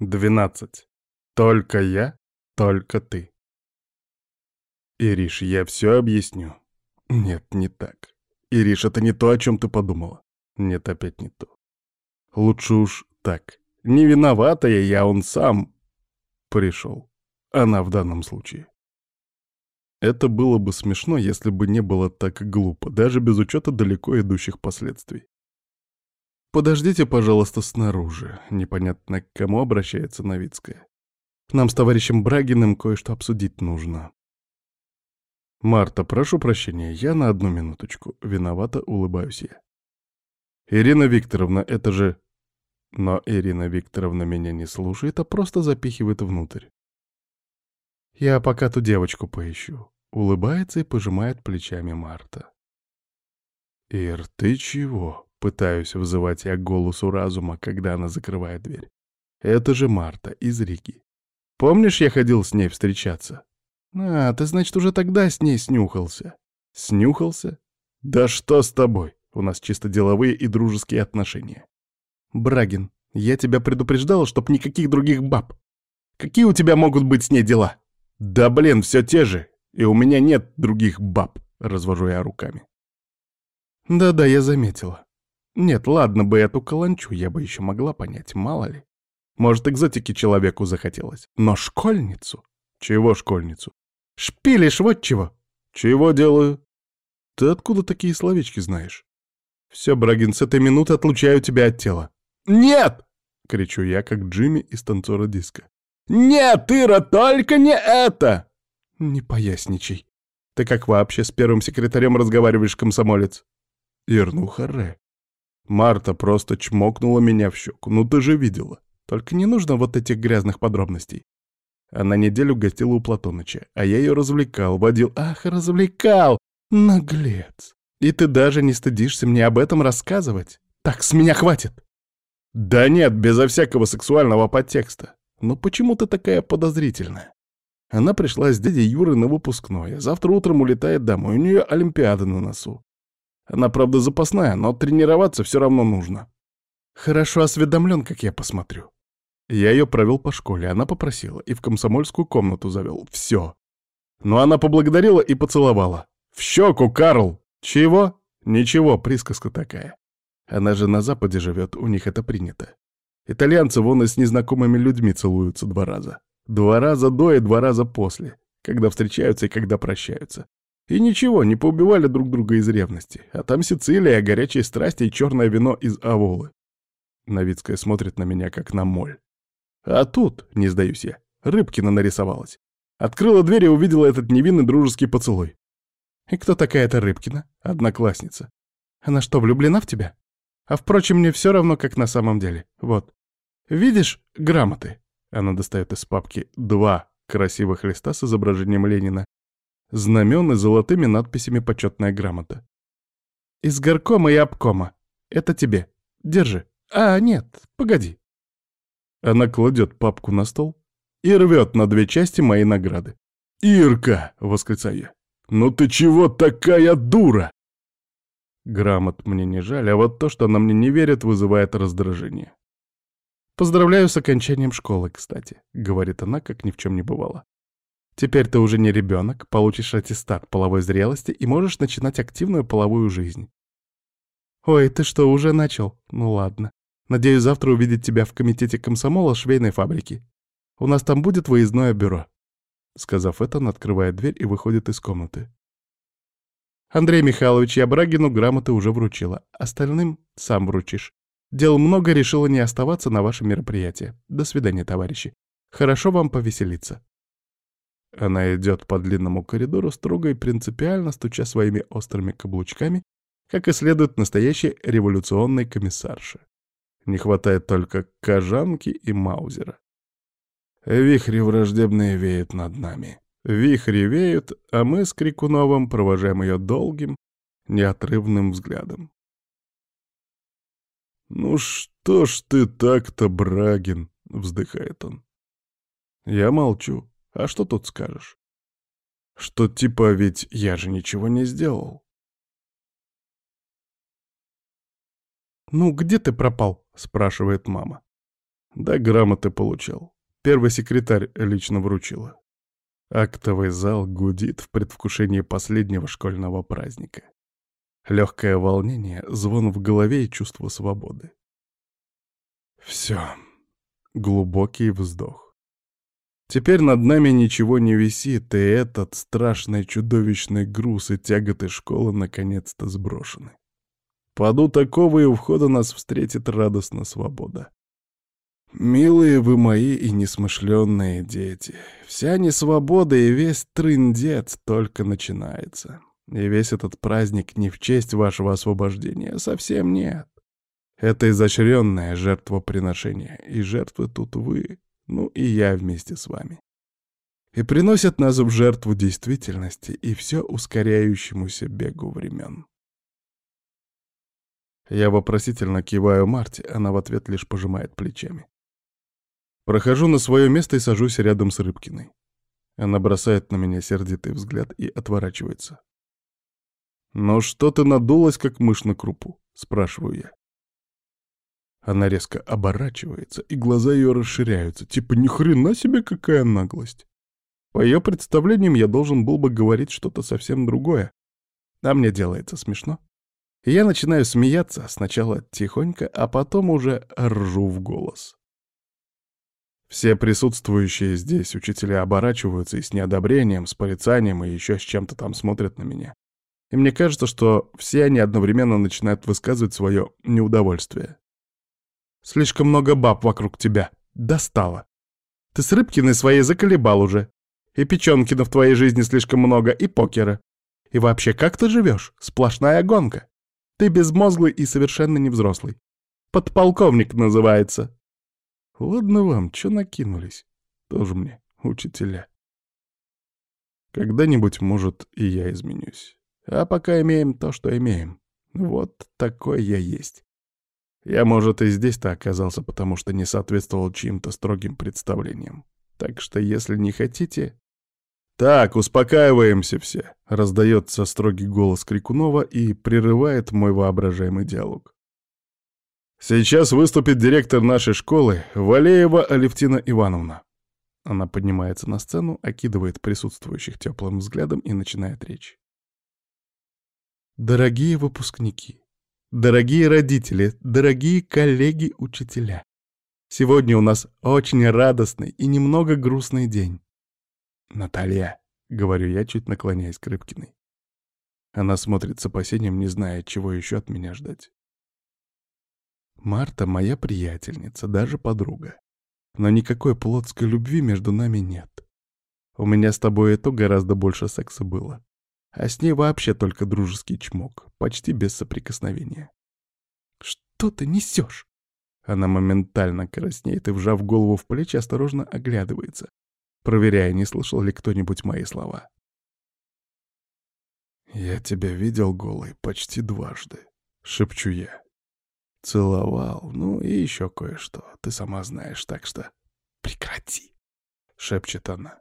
Двенадцать. Только я, только ты. Ириш, я все объясню. Нет, не так. Ириш, это не то, о чем ты подумала. Нет, опять не то. Лучше уж так. Не виноватая я, он сам пришел. Она в данном случае. Это было бы смешно, если бы не было так глупо, даже без учета далеко идущих последствий. «Подождите, пожалуйста, снаружи», — непонятно к кому обращается Новицкая. «Нам с товарищем Брагиным кое-что обсудить нужно». «Марта, прошу прощения, я на одну минуточку. Виновата, улыбаюсь я». «Ирина Викторовна, это же...» Но Ирина Викторовна меня не слушает, а просто запихивает внутрь. «Я пока ту девочку поищу», — улыбается и пожимает плечами Марта. «Ир, ты чего?» — пытаюсь вызывать я голосу разума, когда она закрывает дверь. «Это же Марта из Риги. Помнишь, я ходил с ней встречаться?» «А, ты, значит, уже тогда с ней снюхался?» «Снюхался? Да что с тобой? У нас чисто деловые и дружеские отношения». «Брагин, я тебя предупреждал, чтоб никаких других баб. Какие у тебя могут быть с ней дела?» «Да блин, все те же, и у меня нет других баб», — развожу я руками. «Да-да, я заметила. Нет, ладно бы эту каланчу, я бы еще могла понять, мало ли. Может, экзотики человеку захотелось. Но школьницу? Чего школьницу? Шпилишь, вот чего. Чего делаю? Ты откуда такие словечки знаешь? Все, Брагин, с этой минуты отлучаю тебя от тела. Нет! Кричу я, как Джимми из танцора диска. «Нет, Ира, только не это!» «Не поясничай. Ты как вообще с первым секретарем разговариваешь, комсомолец?» «Ир, ну харе. Марта просто чмокнула меня в щеку. Ну ты же видела. Только не нужно вот этих грязных подробностей. Она неделю гостила у Платоныча, а я ее развлекал, водил. Ах, развлекал! Наглец! И ты даже не стыдишься мне об этом рассказывать? Так, с меня хватит! Да нет, безо всякого сексуального подтекста. Но почему ты такая подозрительная? Она пришла с дядей Юрой на выпускное. Завтра утром улетает домой. У нее Олимпиада на носу. Она, правда, запасная, но тренироваться все равно нужно. Хорошо осведомлен, как я посмотрю. Я ее провел по школе, она попросила, и в комсомольскую комнату завел. Все. Но она поблагодарила и поцеловала. В щеку, Карл! Чего? Ничего, присказка такая. Она же на Западе живет, у них это принято. Итальянцы вон и с незнакомыми людьми целуются два раза. Два раза до и два раза после, когда встречаются и когда прощаются. И ничего, не поубивали друг друга из ревности. А там Сицилия, горячие страсти и черное вино из Аволы. Новицкая смотрит на меня, как на моль. А тут, не сдаюсь я, Рыбкина нарисовалась. Открыла дверь и увидела этот невинный дружеский поцелуй. И кто такая эта Рыбкина? Одноклассница. Она что, влюблена в тебя? А впрочем, мне все равно, как на самом деле. Вот. Видишь грамоты? Она достает из папки два красивых листа с изображением Ленина. Знамен и золотыми надписями «Почетная грамота». Из горкома и обкома. Это тебе. Держи. А, нет, погоди. Она кладет папку на стол и рвет на две части мои награды. «Ирка!» — восклицаю я. «Ну ты чего такая дура?» Грамот мне не жаль, а вот то, что она мне не верит, вызывает раздражение. «Поздравляю с окончанием школы, кстати», — говорит она, как ни в чем не бывало. «Теперь ты уже не ребенок, получишь аттестат половой зрелости и можешь начинать активную половую жизнь». «Ой, ты что, уже начал? Ну ладно. Надеюсь, завтра увидеть тебя в комитете комсомола швейной фабрики. У нас там будет выездное бюро». Сказав это, он открывает дверь и выходит из комнаты. Андрей Михайлович, я Брагину грамоты уже вручила. Остальным сам вручишь. Дел много, решила не оставаться на ваше мероприятие. До свидания, товарищи. Хорошо вам повеселиться. Она идет по длинному коридору, строго и принципиально стуча своими острыми каблучками, как и следует настоящей революционной комиссарше. Не хватает только кожанки и маузера. Вихри враждебные веют над нами. Вихри веют, а мы с Крикуновым провожаем ее долгим, неотрывным взглядом. «Ну что ж ты так-то, Брагин?» — вздыхает он. Я молчу. А что тут скажешь? Что типа ведь я же ничего не сделал. «Ну, где ты пропал?» — спрашивает мама. Да, грамоты получал. Первый секретарь лично вручила. Актовый зал гудит в предвкушении последнего школьного праздника. Легкое волнение, звон в голове и чувство свободы. Все. Глубокий вздох. Теперь над нами ничего не висит, и этот страшный чудовищный груз и тяготы школы наконец-то сброшены. Паду такого, и у входа нас встретит радостно свобода. Милые вы мои и несмышленные дети, вся несвобода и весь трындец только начинается. И весь этот праздник не в честь вашего освобождения, совсем нет. Это изощренное жертвоприношение, и жертвы тут вы, ну и я вместе с вами. И приносят нас в жертву действительности и все ускоряющемуся бегу времен. Я вопросительно киваю Марте, она в ответ лишь пожимает плечами. Прохожу на свое место и сажусь рядом с Рыбкиной. Она бросает на меня сердитый взгляд и отворачивается. «Ну что ты надулась, как мышь на крупу?» — спрашиваю я. Она резко оборачивается, и глаза ее расширяются. Типа, ни хрена себе какая наглость. По ее представлениям, я должен был бы говорить что-то совсем другое. А мне делается смешно. Я начинаю смеяться, сначала тихонько, а потом уже ржу в голос. Все присутствующие здесь учителя оборачиваются и с неодобрением, с порицанием и еще с чем-то там смотрят на меня. И мне кажется, что все они одновременно начинают высказывать свое неудовольствие. Слишком много баб вокруг тебя. Достало. Ты с Рыбкиной своей заколебал уже. И Печенкина в твоей жизни слишком много, и покера. И вообще, как ты живешь? Сплошная гонка. Ты безмозглый и совершенно не взрослый. Подполковник называется. Ладно вам, чё накинулись? Тоже мне, учителя. Когда-нибудь, может, и я изменюсь. А пока имеем то, что имеем. Вот такой я есть. Я, может, и здесь-то оказался, потому что не соответствовал чьим-то строгим представлениям. Так что, если не хотите... «Так, успокаиваемся все», — раздается строгий голос Крикунова и прерывает мой воображаемый диалог. «Сейчас выступит директор нашей школы, Валеева Алевтина Ивановна». Она поднимается на сцену, окидывает присутствующих теплым взглядом и начинает речь. «Дорогие выпускники, Дорогие родители, дорогие коллеги-учителя. Сегодня у нас очень радостный и немного грустный день. Наталья, — говорю я, чуть наклоняясь к Рыбкиной. Она смотрит с опасением, не зная, чего еще от меня ждать. Марта моя приятельница, даже подруга. Но никакой плотской любви между нами нет. У меня с тобой и то гораздо больше секса было а с ней вообще только дружеский чмок, почти без соприкосновения. «Что ты несешь?» Она моментально краснеет и, вжав голову в плечи, осторожно оглядывается, проверяя, не слышал ли кто-нибудь мои слова. «Я тебя видел голой почти дважды», — шепчу я. «Целовал, ну и еще кое-что, ты сама знаешь, так что...» «Прекрати!» — шепчет она.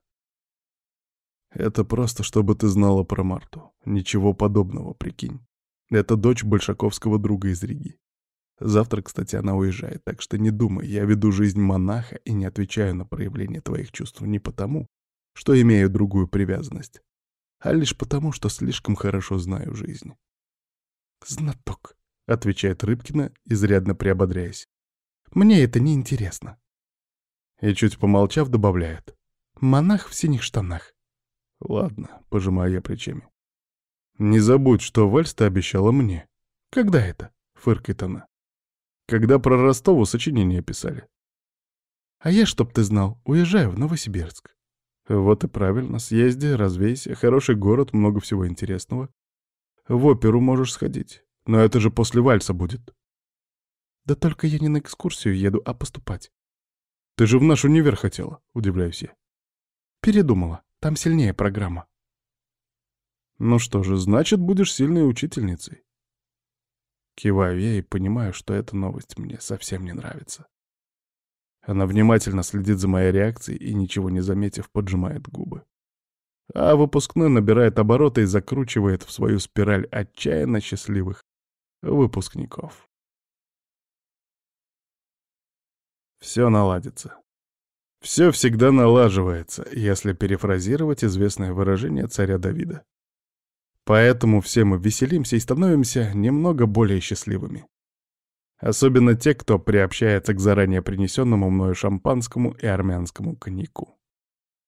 Это просто, чтобы ты знала про Марту. Ничего подобного, прикинь. Это дочь большаковского друга из Риги. Завтра, кстати, она уезжает, так что не думай, я веду жизнь монаха и не отвечаю на проявление твоих чувств не потому, что имею другую привязанность, а лишь потому, что слишком хорошо знаю жизнь. «Знаток», — отвечает Рыбкина, изрядно приободряясь. «Мне это не интересно». И чуть помолчав, добавляет. «Монах в синих штанах. Ладно, пожимаю я плечами. Не забудь, что вальс ты обещала мне. Когда это? Фыркает она. Когда про Ростову сочинение писали. А я, чтоб ты знал, уезжаю в Новосибирск. Вот и правильно, съезди, развейся, хороший город, много всего интересного. В оперу можешь сходить, но это же после вальса будет. Да только я не на экскурсию еду, а поступать. Ты же в наш универ хотела, удивляюсь я. Передумала. Там сильнее программа. Ну что же, значит, будешь сильной учительницей. Киваю я и понимаю, что эта новость мне совсем не нравится. Она внимательно следит за моей реакцией и, ничего не заметив, поджимает губы. А выпускной набирает обороты и закручивает в свою спираль отчаянно счастливых выпускников. Все наладится. Все всегда налаживается, если перефразировать известное выражение царя Давида. Поэтому все мы веселимся и становимся немного более счастливыми. Особенно те, кто приобщается к заранее принесенному мною шампанскому и армянскому коньяку.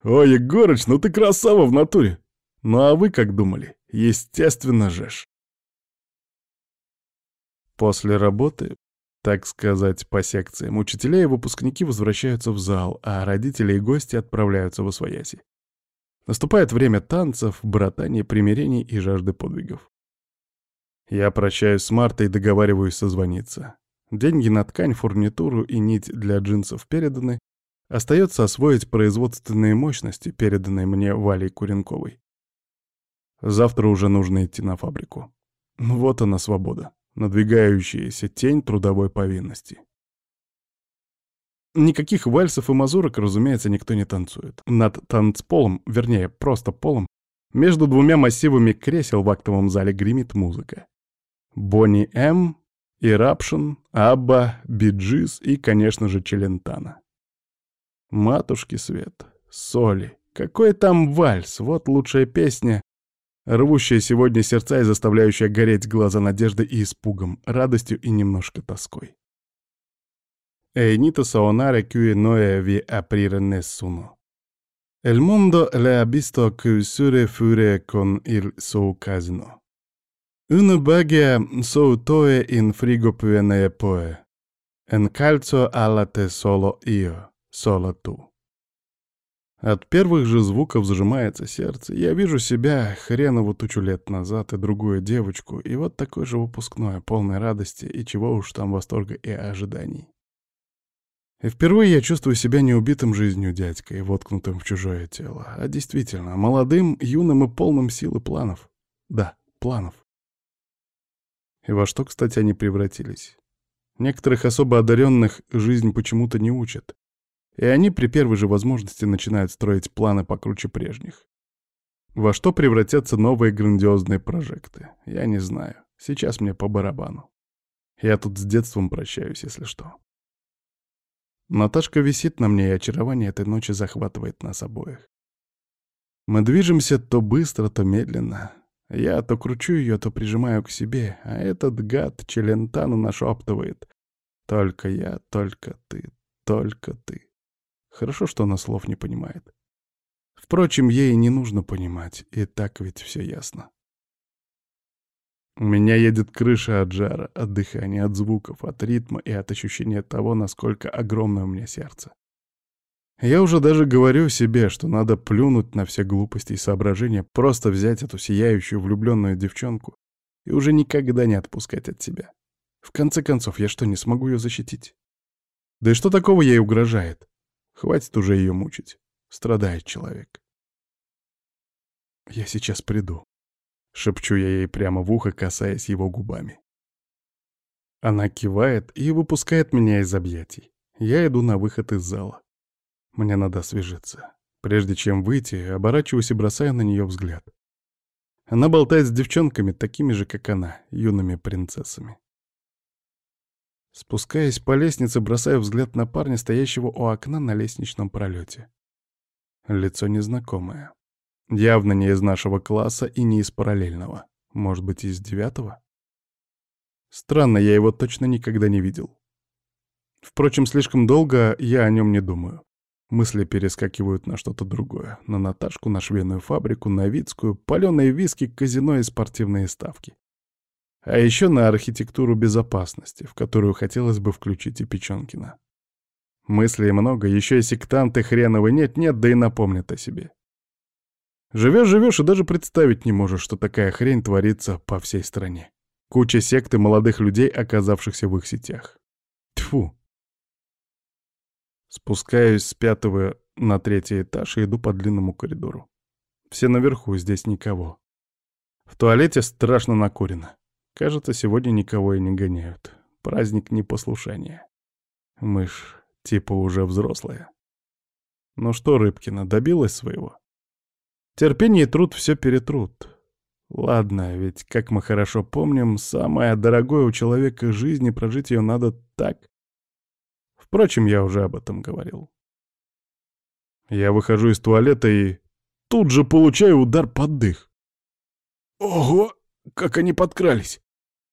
«Ой, Егорыч, ну ты красава в натуре!» «Ну а вы как думали? Естественно же ж!» После работы, так сказать, по секциям, учителя и выпускники возвращаются в зал, а родители и гости отправляются в освояси. Наступает время танцев, братания, примирений и жажды подвигов. Я прощаюсь с Мартой и договариваюсь созвониться. Деньги на ткань, фурнитуру и нить для джинсов переданы. Остается освоить производственные мощности, переданные мне Валей Куренковой. Завтра уже нужно идти на фабрику. Вот она свобода, надвигающаяся тень трудовой повинности. Никаких вальсов и мазурок, разумеется, никто не танцует. Над танцполом, вернее, просто полом, между двумя массивами кресел в актовом зале гремит музыка. Бонни М, Ирапшин, Абба, Биджис и, конечно же, Челентана. Матушки Свет, Соли, какой там вальс, вот лучшая песня, рвущая сегодня сердца и заставляющая гореть глаза надеждой и испугом, радостью и немножко тоской. Einito saonare cui noe vi aprire nessuno. Il mondo le ha visto chiusure fure con il suo casino. Una bagia so toe in frigo puene poe. En calcio alla te solo io, solo tu. От первых же звуков зажимается сердце. Я вижу себя, хренову тучу лет назад, и другую девочку, и вот такой же выпускной, полной радости, и чего уж там восторга и ожиданий. И впервые я чувствую себя не убитым жизнью дядькой, воткнутым в чужое тело, а действительно, молодым, юным и полным сил и планов. Да, планов. И во что, кстати, они превратились? Некоторых особо одаренных жизнь почему-то не учат. И они при первой же возможности начинают строить планы покруче прежних. Во что превратятся новые грандиозные прожекты, я не знаю. Сейчас мне по барабану. Я тут с детством прощаюсь, если что. Наташка висит на мне, и очарование этой ночи захватывает нас обоих. Мы движемся то быстро, то медленно. Я то кручу ее, то прижимаю к себе, а этот гад Челентану нашептывает. «Только я, только ты, только ты». Хорошо, что она слов не понимает. Впрочем, ей не нужно понимать, и так ведь все ясно. У меня едет крыша от жара, от дыхания, от звуков, от ритма и от ощущения того, насколько огромное у меня сердце. Я уже даже говорю себе, что надо плюнуть на все глупости и соображения, просто взять эту сияющую влюбленную девчонку и уже никогда не отпускать от себя. В конце концов, я что, не смогу ее защитить? Да и что такого ей угрожает? Хватит уже ее мучить. Страдает человек. «Я сейчас приду», — шепчу я ей прямо в ухо, касаясь его губами. Она кивает и выпускает меня из объятий. Я иду на выход из зала. Мне надо освежиться. Прежде чем выйти, оборачиваюсь и бросаю на нее взгляд. Она болтает с девчонками, такими же, как она, юными принцессами. Спускаясь по лестнице, бросаю взгляд на парня, стоящего у окна на лестничном пролете. Лицо незнакомое. Явно не из нашего класса и не из параллельного. Может быть, из девятого? Странно, я его точно никогда не видел. Впрочем, слишком долго я о нем не думаю. Мысли перескакивают на что-то другое. На Наташку, на швейную фабрику, на Вицкую, палёные виски, казино и спортивные ставки. А еще на архитектуру безопасности, в которую хотелось бы включить и Печенкина. Мыслей много, еще и сектанты хреновы нет-нет, да и напомнят о себе. Живешь-живешь и даже представить не можешь, что такая хрень творится по всей стране. Куча секты молодых людей, оказавшихся в их сетях. Тьфу. Спускаюсь с пятого на третий этаж и иду по длинному коридору. Все наверху, здесь никого. В туалете страшно накурено. Кажется, сегодня никого и не гоняют. Праздник непослушания. Мышь, типа уже взрослая. Ну что, Рыбкина, добилась своего? Терпение и труд все перетрут. Ладно, ведь, как мы хорошо помним, самое дорогое у человека жизни прожить ее надо так. Впрочем, я уже об этом говорил. Я выхожу из туалета и тут же получаю удар под дых. Ого, как они подкрались!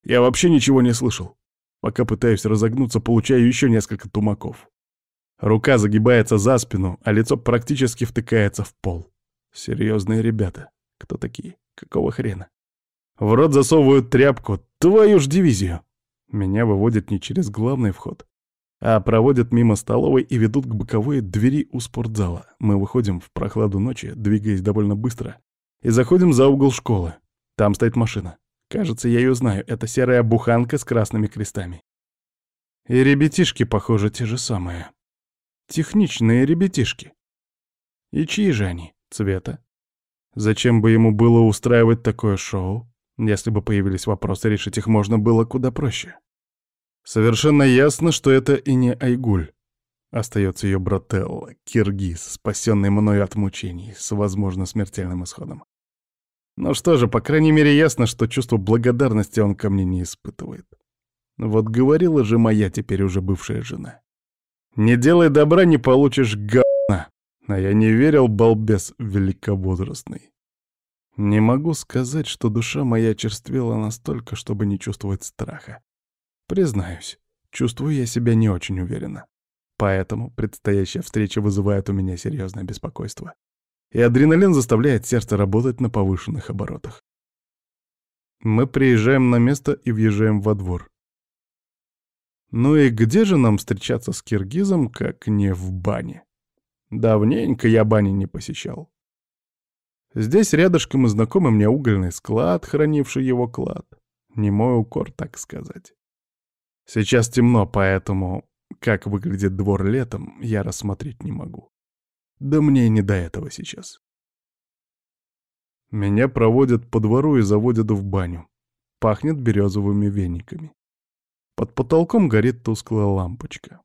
Я вообще ничего не слышал. Пока пытаюсь разогнуться, получаю еще несколько тумаков. Рука загибается за спину, а лицо практически втыкается в пол. Серьезные ребята. Кто такие? Какого хрена? В рот засовывают тряпку. Твою ж дивизию! Меня выводят не через главный вход, а проводят мимо столовой и ведут к боковой двери у спортзала. Мы выходим в прохладу ночи, двигаясь довольно быстро, и заходим за угол школы. Там стоит машина. Кажется, я ее знаю. Это серая буханка с красными крестами. И ребятишки, похоже, те же самые. Техничные ребятишки. И чьи же они? Цвета? Зачем бы ему было устраивать такое шоу? Если бы появились вопросы, решить их можно было куда проще. Совершенно ясно, что это и не Айгуль. Остается ее брателла, киргиз, спасенный мною от мучений, с, возможно, смертельным исходом. Ну что же, по крайней мере, ясно, что чувство благодарности он ко мне не испытывает. Вот говорила же моя теперь уже бывшая жена. «Не делай добра, не получишь говна». А я не верил, балбес великовозрастный. Не могу сказать, что душа моя черствела настолько, чтобы не чувствовать страха. Признаюсь, чувствую я себя не очень уверенно. Поэтому предстоящая встреча вызывает у меня серьезное беспокойство и адреналин заставляет сердце работать на повышенных оборотах. Мы приезжаем на место и въезжаем во двор. Ну и где же нам встречаться с киргизом, как не в бане? Давненько я бани не посещал. Здесь рядышком и знакомый мне угольный склад, хранивший его клад. Не мой укор, так сказать. Сейчас темно, поэтому, как выглядит двор летом, я рассмотреть не могу. Да мне не до этого сейчас. Меня проводят по двору и заводят в баню. Пахнет березовыми вениками. Под потолком горит тусклая лампочка.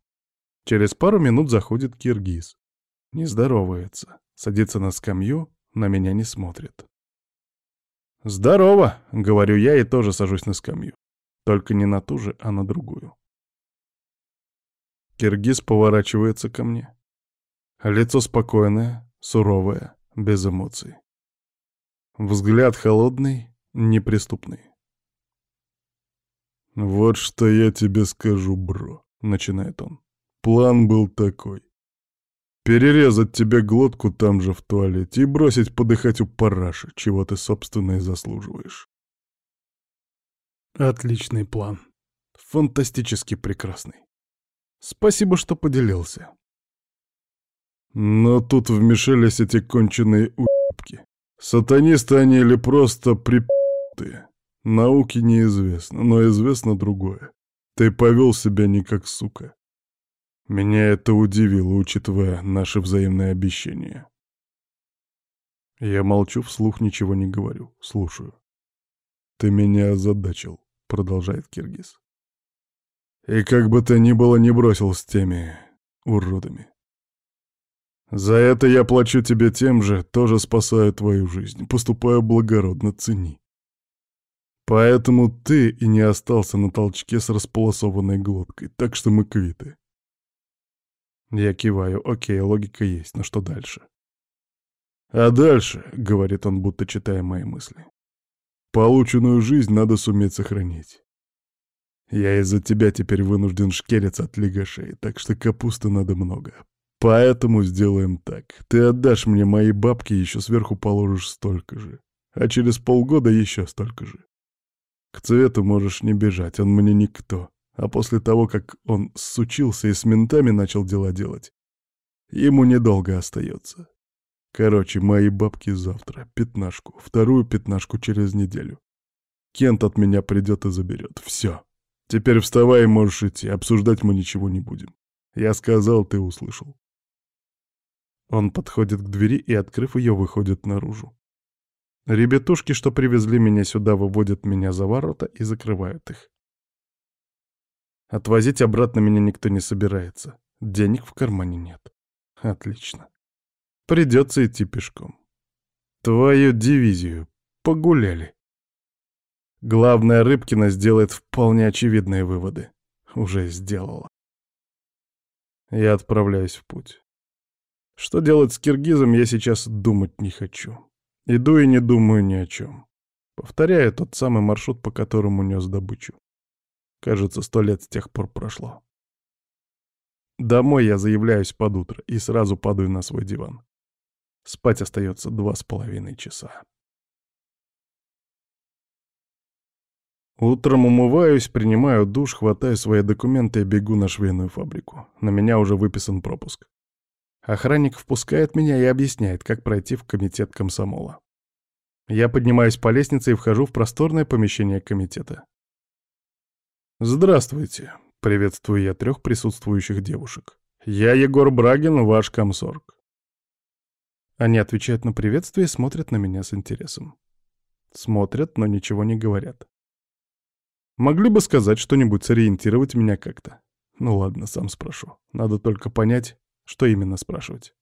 Через пару минут заходит киргиз. Не здоровается. Садится на скамью, на меня не смотрит. «Здорово!» — говорю я и тоже сажусь на скамью. Только не на ту же, а на другую. Киргиз поворачивается ко мне. Лицо спокойное, суровое, без эмоций. Взгляд холодный, неприступный. «Вот что я тебе скажу, бро», — начинает он. «План был такой. Перерезать тебе глотку там же в туалете и бросить подыхать у параши, чего ты, собственно, и заслуживаешь». Отличный план. Фантастически прекрасный. Спасибо, что поделился. Но тут вмешались эти конченые уебки. Сатанисты они или просто припятые. Науке неизвестно, но известно другое. Ты повел себя не как сука. Меня это удивило, учитывая наши взаимные обещания. Я молчу, вслух ничего не говорю, слушаю. «Ты меня озадачил», — продолжает Киргиз. «И как бы ты ни было не бросил с теми уродами. За это я плачу тебе тем же, тоже спасаю твою жизнь, поступаю благородно, цени. Поэтому ты и не остался на толчке с располосованной глоткой, так что мы квиты. Я киваю, окей, логика есть, но что дальше? А дальше, — говорит он, будто читая мои мысли, — полученную жизнь надо суметь сохранить. Я из-за тебя теперь вынужден шкериться от лигашей, так что капусты надо много. Поэтому сделаем так. Ты отдашь мне мои бабки, еще сверху положишь столько же. А через полгода еще столько же. К цвету можешь не бежать, он мне никто. А после того, как он сучился и с ментами начал дела делать, ему недолго остается. Короче, мои бабки завтра, пятнашку, вторую пятнашку через неделю. Кент от меня придет и заберет. Все. Теперь вставай и можешь идти, обсуждать мы ничего не будем. Я сказал, ты услышал. Он подходит к двери и, открыв ее, выходит наружу. Ребятушки, что привезли меня сюда, выводят меня за ворота и закрывают их. Отвозить обратно меня никто не собирается. Денег в кармане нет. Отлично. Придется идти пешком. Твою дивизию. Погуляли. Главное, Рыбкина сделает вполне очевидные выводы. Уже сделала. Я отправляюсь в путь. Что делать с киргизом, я сейчас думать не хочу. Иду и не думаю ни о чем. Повторяю тот самый маршрут, по которому нес добычу. Кажется, сто лет с тех пор прошло. Домой я заявляюсь под утро и сразу падаю на свой диван. Спать остается два с половиной часа. Утром умываюсь, принимаю душ, хватаю свои документы и бегу на швейную фабрику. На меня уже выписан пропуск. Охранник впускает меня и объясняет, как пройти в комитет комсомола. Я поднимаюсь по лестнице и вхожу в просторное помещение комитета. «Здравствуйте», — приветствую я трех присутствующих девушек. «Я Егор Брагин, ваш комсорг». Они отвечают на приветствие и смотрят на меня с интересом. Смотрят, но ничего не говорят. Могли бы сказать что-нибудь, сориентировать меня как-то. Ну ладно, сам спрошу. Надо только понять, что именно спрашивать.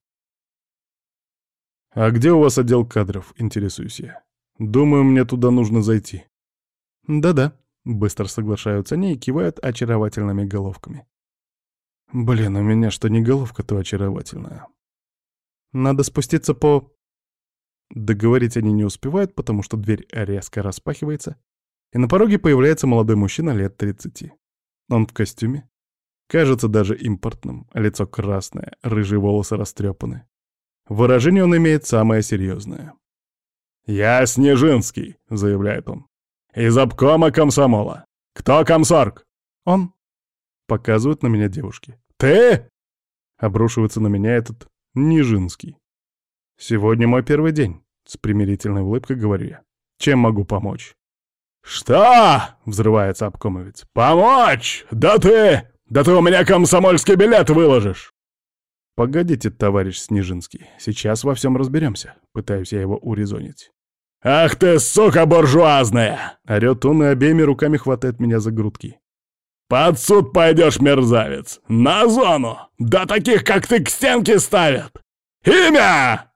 «А где у вас отдел кадров?» — интересуюсь я. «Думаю, мне туда нужно зайти». «Да-да», — быстро соглашаются они и кивают очаровательными головками. «Блин, у меня что не головка, то очаровательная». «Надо спуститься по...» Договорить они не успевают, потому что дверь резко распахивается, и на пороге появляется молодой мужчина лет 30. Он в костюме. Кажется даже импортным. Лицо красное, рыжие волосы растрепаны. Выражение он имеет самое серьезное. «Я Снежинский», — заявляет он. «Из обкома комсомола. Кто комсорг?» «Он». Показывают на меня девушки. «Ты?» Обрушивается на меня этот Нижинский. «Сегодня мой первый день», — с примирительной улыбкой говорю я. «Чем могу помочь?» «Что?» — взрывается обкомовец. «Помочь? Да ты! Да ты у меня комсомольский билет выложишь!» «Погодите, товарищ Снежинский, сейчас во всем разберемся», — пытаюсь я его урезонить. «Ах ты, сука буржуазная!» — орёт он и обеими руками хватает меня за грудки. «Под суд пойдешь, мерзавец! На зону! Да таких, как ты, к стенке ставят! Имя!»